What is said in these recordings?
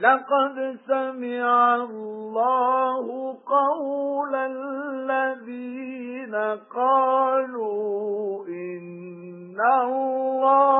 لَقَدْ سَمِعَ اللَّهُ قَوْلَ الَّذِينَ قَالُوا إِنَّ اللَّهَ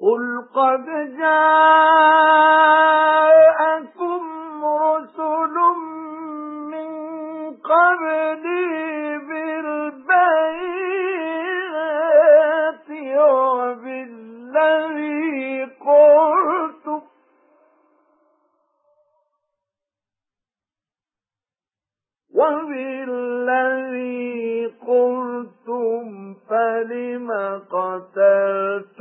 قُلْ قَدْ جَاءَكُمْ رُسُلٌ مِنْ قَبْلِي بِالْبَيِّنَاتِ وَبِالَّذِي قُلْتُمْ وَبِالَّذِي فَلِمَ قَتَلْتُمُوهُمْ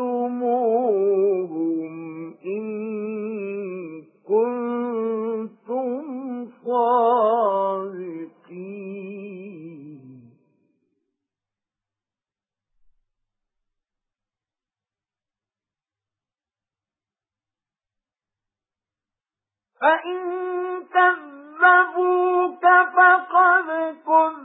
إِن كُنتُمْ صَادِقِينَ. فَإِن كَذَّبُوكَ فَقَدْ كُذِّبَ